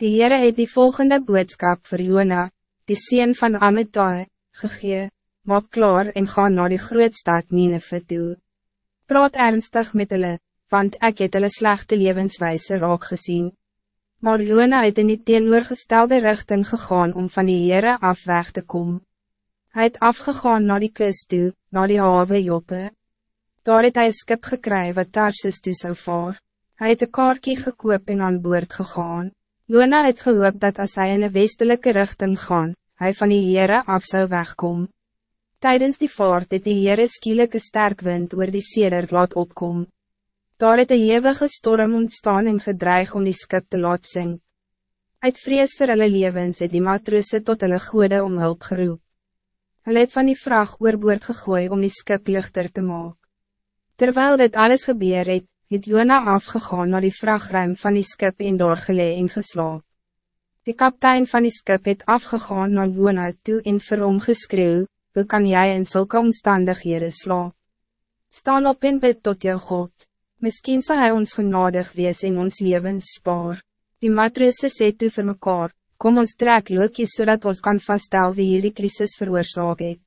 Die Heere het die volgende boodskap voor Jona, die sien van Amittai, gegee, maak klaar en ga naar die grootstad Nineveh toe. Praat ernstig met hulle, want ek het hulle slechte levenswijze raak gezien. Maar Jona het in die teenoorgestelde richting gegaan om van die Heere af weg te komen. Hij het afgegaan naar die kust toe, naar die haven Joppe. Daar het hy een skip gekry wat Tarsus toe sou vaar. Hy het een kaartje gekoop en aan boord gegaan. Jona het gehoop dat als hij in een westelijke richting gaan, hij van die Heere af zou wegkom. Tijdens die vaart het die Heere skielike sterk wind oor die seder laat opkom. Daar het een hevige storm ontstaan en gedreig om die skip te laat sink. Uit vrees vir hulle levens het die matroose tot hulle goede om hulp geroep. Hulle het van die vraag oorboord gegooi om die skip lichter te maken. Terwijl dit alles gebeur het, het Jona afgegaan naar die vrachtruim van die skip en doorgelee en geslaap. Die kaptein van die skip het afgegaan naar Jona toe en vir hom geskreeuw, hoe kan jij in zulke omstandighede slaap? Staan op en bid tot jou God, misschien zal hij ons genadig wees en ons levens spaar. Die matrose sê toe vir mekaar, kom ons trek lookjes zodat ons kan vaststellen wie hierdie crisis veroorzaak het.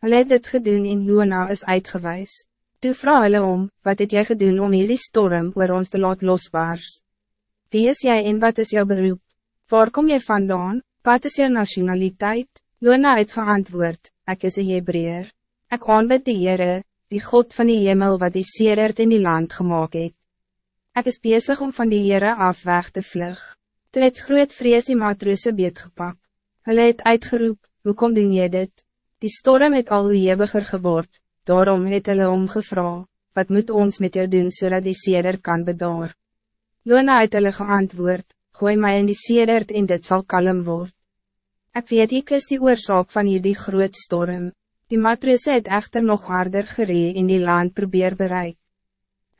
Hulle het dit gedoen en Jona is uitgewijs. Toe vraag hulle om, wat het jy gedoen om hierdie storm oor ons te laat losbaars? Wie is jij en wat is jouw beroep? Waar kom jy vandaan? Wat is jou nationaliteit? Jona het geantwoord, ek is een Hebreer. Ek aanbid die Heere, die God van die hemel wat die seerert in die land gemaakt het. Ek is bezig om van die Heere af weg te vlug. Toe het groot vrees die matroose beetgepak. Hulle het uitgeroep, hoe kom doen jy dit? Die storm het al hoe geword, Daarom het hulle omgevra, wat moet ons met jou doen zodat die seder kan bedaar? Jona het hulle geantwoord, gooi mij in die sedert en dit zal kalm word. Ek weet ek is die oorzaak van hierdie groot storm. Die matrose het echter nog harder geree in die land probeer bereik.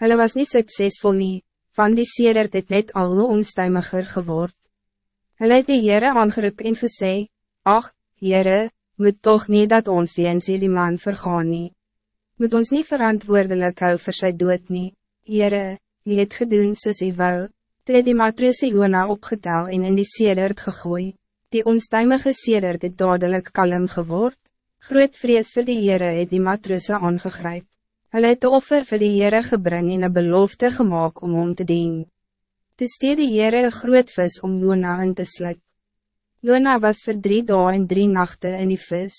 Hulle was niet succesvol nie, van die sedert het net al hoe onstuimiger geword. Hulle het die Heere aangeroep en gesê, Ach, Heere, moet toch niet dat ons weens die man vergaan nie moet ons niet verantwoordelijk hou vir sy dood nie. Heere, jy het gedoen soos jy wou, toe het die matroose Jona opgetel en in die sedert gegooi. Die onstuimige sedert het dadelijk kalm geword. Groot vrees vir die Heere het die matroose aangegryp. Hulle het de offer vir die Heere gebring en een belofte gemaakt om om te dien. Toe steed die Heere een groot vis om Jona in te slik. Jona was voor drie dagen en drie nachten in die vis.